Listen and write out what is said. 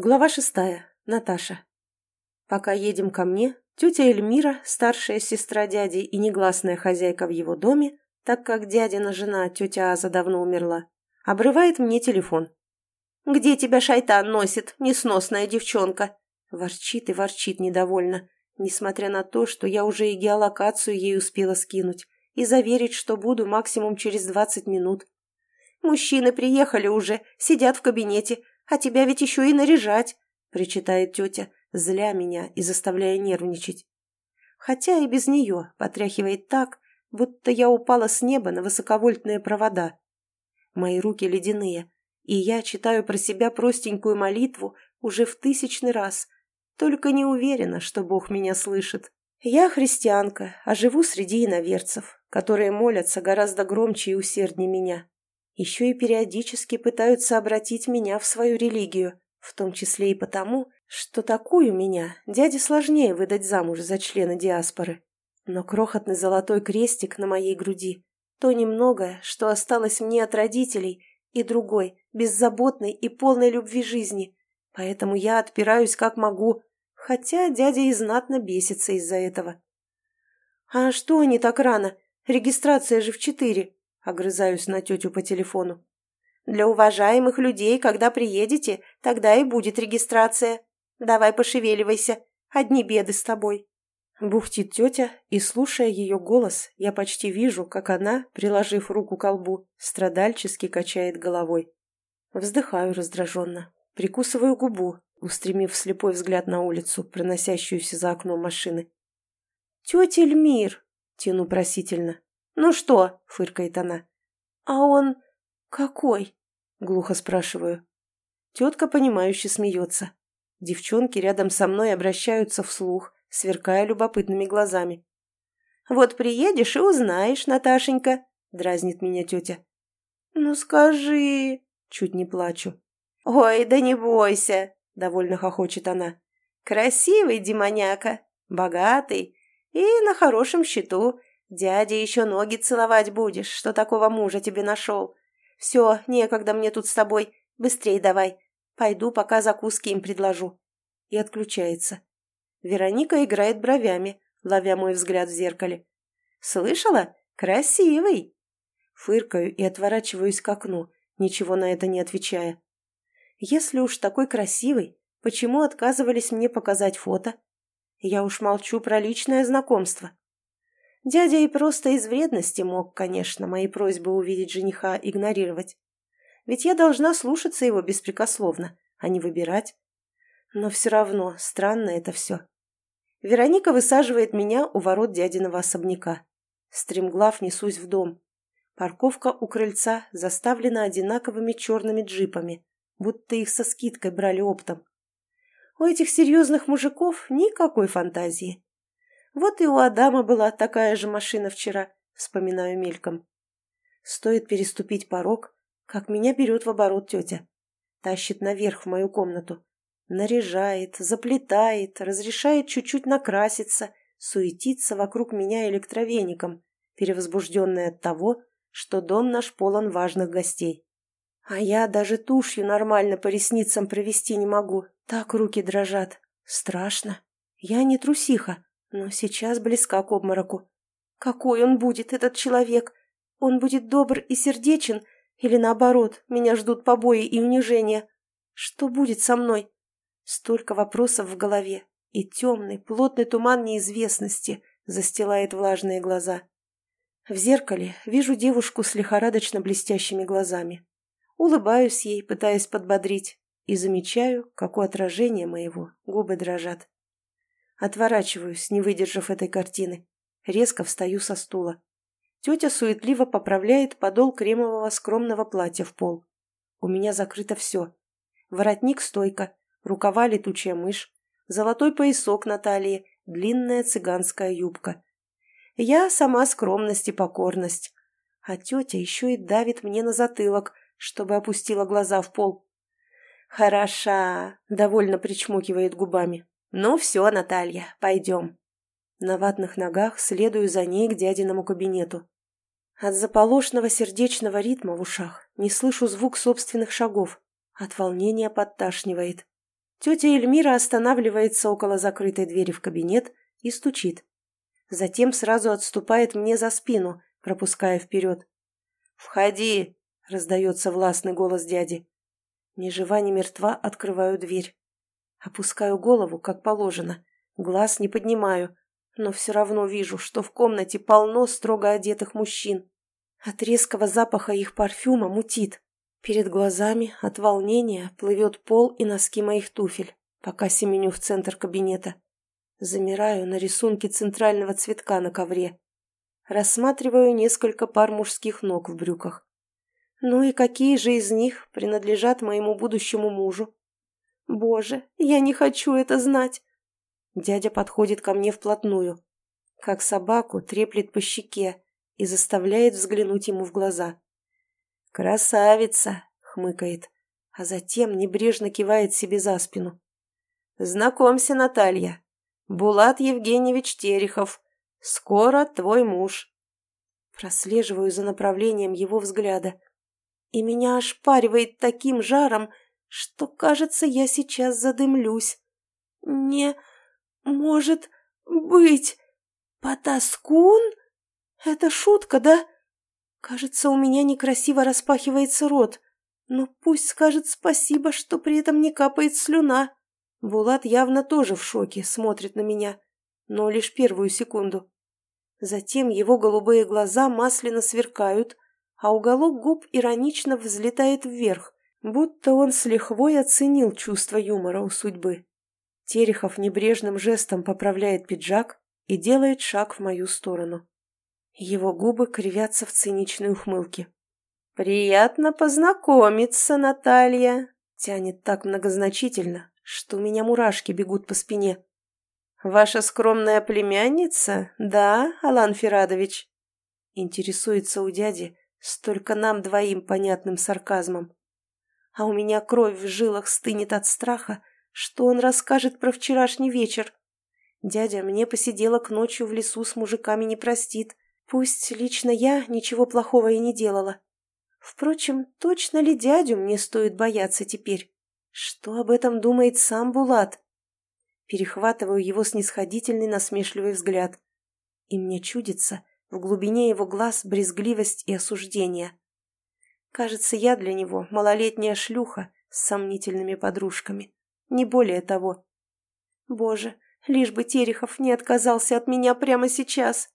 Глава шестая. Наташа. Пока едем ко мне, тетя Эльмира, старшая сестра дяди и негласная хозяйка в его доме, так как дядина жена, тетя Аза, давно умерла, обрывает мне телефон. «Где тебя шайтан носит, несносная девчонка?» Ворчит и ворчит недовольно, несмотря на то, что я уже и геолокацию ей успела скинуть и заверить, что буду максимум через двадцать минут. «Мужчины приехали уже, сидят в кабинете, а тебя ведь еще и наряжать», — причитает тетя, зля меня и заставляя нервничать. Хотя и без нее потряхивает так, будто я упала с неба на высоковольтные провода. Мои руки ледяные, и я читаю про себя простенькую молитву уже в тысячный раз, только не уверена, что Бог меня слышит. Я христианка, а живу среди иноверцев, которые молятся гораздо громче и усерднее меня еще и периодически пытаются обратить меня в свою религию, в том числе и потому, что такую меня дяде сложнее выдать замуж за члена диаспоры. Но крохотный золотой крестик на моей груди – то немногое, что осталось мне от родителей, и другой, беззаботной и полной любви жизни. Поэтому я отпираюсь как могу, хотя дядя и знатно бесится из-за этого. «А что они так рано? Регистрация же в четыре», Огрызаюсь на тетю по телефону. «Для уважаемых людей, когда приедете, тогда и будет регистрация. Давай пошевеливайся, одни беды с тобой». Бухтит тетя, и, слушая ее голос, я почти вижу, как она, приложив руку к колбу, страдальчески качает головой. Вздыхаю раздраженно, прикусываю губу, устремив слепой взгляд на улицу, проносящуюся за окном машины. «Тетя Эльмир!» — тяну просительно. «Ну что?» — фыркает она. «А он какой?» — глухо спрашиваю. Тетка, понимающе смеется. Девчонки рядом со мной обращаются вслух, сверкая любопытными глазами. «Вот приедешь и узнаешь, Наташенька», — дразнит меня тетя. «Ну скажи», — чуть не плачу. «Ой, да не бойся», — довольно хохочет она. «Красивый демоняка, богатый и на хорошем счету, Дяде еще ноги целовать будешь, что такого мужа тебе нашел. Все, некогда мне тут с тобой. Быстрей давай. Пойду, пока закуски им предложу. И отключается. Вероника играет бровями, ловя мой взгляд в зеркале. «Слышала? Красивый!» Фыркаю и отворачиваюсь к окну, ничего на это не отвечая. «Если уж такой красивый, почему отказывались мне показать фото? Я уж молчу про личное знакомство. Дядя и просто из вредности мог, конечно, мои просьбы увидеть жениха игнорировать. Ведь я должна слушаться его беспрекословно, а не выбирать. Но все равно странно это все. Вероника высаживает меня у ворот дядиного особняка. Стремглав несусь в дом. Парковка у крыльца заставлена одинаковыми черными джипами, будто их со скидкой брали оптом. У этих серьезных мужиков никакой фантазии. Вот и у Адама была такая же машина вчера, вспоминаю мельком. Стоит переступить порог, как меня берет в оборот тетя. Тащит наверх в мою комнату. Наряжает, заплетает, разрешает чуть-чуть накраситься, суетиться вокруг меня электровеником, перевозбужденная от того, что дом наш полон важных гостей. А я даже тушью нормально по ресницам провести не могу, так руки дрожат. Страшно. Я не трусиха, но сейчас близка к обмороку. Какой он будет, этот человек? Он будет добр и сердечен, или наоборот, меня ждут побои и унижения? Что будет со мной? Столько вопросов в голове, и темный, плотный туман неизвестности застилает влажные глаза. В зеркале вижу девушку с лихорадочно блестящими глазами. Улыбаюсь ей, пытаясь подбодрить, и замечаю, как у отражения моего губы дрожат. Отворачиваюсь, не выдержав этой картины. Резко встаю со стула. Тетя суетливо поправляет подол кремового скромного платья в пол. У меня закрыто все. Воротник стойка, рукава летучая мышь, золотой поясок на талии, длинная цыганская юбка. Я сама скромность и покорность. А тетя еще и давит мне на затылок, чтобы опустила глаза в пол. «Хороша!» — довольно причмокивает губами. «Ну все, Наталья, пойдем». На ватных ногах следую за ней к дядиному кабинету. От заполошного сердечного ритма в ушах не слышу звук собственных шагов. От волнения подташнивает. Тетя Эльмира останавливается около закрытой двери в кабинет и стучит. Затем сразу отступает мне за спину, пропуская вперед. «Входи!» — раздается властный голос дяди. Ни жива, ни мертва открываю дверь. Опускаю голову, как положено. Глаз не поднимаю, но все равно вижу, что в комнате полно строго одетых мужчин. От резкого запаха их парфюма мутит. Перед глазами от волнения плывет пол и носки моих туфель, пока семеню в центр кабинета. Замираю на рисунке центрального цветка на ковре. Рассматриваю несколько пар мужских ног в брюках. Ну и какие же из них принадлежат моему будущему мужу? Боже, я не хочу это знать. Дядя подходит ко мне вплотную. Как собаку треплет по щеке и заставляет взглянуть ему в глаза. «Красавица!» — хмыкает, а затем небрежно кивает себе за спину. «Знакомься, Наталья. Булат Евгеньевич Терехов. Скоро твой муж». Прослеживаю за направлением его взгляда. И меня ошпаривает таким жаром, что, кажется, я сейчас задымлюсь. «Не может быть! Потаскун? Это шутка, да?» Кажется, у меня некрасиво распахивается рот. Но пусть скажет спасибо, что при этом не капает слюна. Булат явно тоже в шоке, смотрит на меня. Но лишь первую секунду. Затем его голубые глаза масляно сверкают, а уголок губ иронично взлетает вверх, будто он с лихвой оценил чувство юмора у судьбы. Терехов небрежным жестом поправляет пиджак и делает шаг в мою сторону. Его губы кривятся в циничной ухмылке. «Приятно познакомиться, Наталья!» Тянет так многозначительно, что у меня мурашки бегут по спине. «Ваша скромная племянница, да, Алан Ферадович?» Интересуется у дяди столько нам двоим понятным сарказмом. А у меня кровь в жилах стынет от страха, что он расскажет про вчерашний вечер. Дядя мне посидела к ночью в лесу с мужиками не простит, Пусть лично я ничего плохого и не делала. Впрочем, точно ли дядю мне стоит бояться теперь? Что об этом думает сам Булат? Перехватываю его снисходительный насмешливый взгляд. И мне чудится в глубине его глаз брезгливость и осуждение. Кажется, я для него малолетняя шлюха с сомнительными подружками. Не более того. Боже, лишь бы Терехов не отказался от меня прямо сейчас.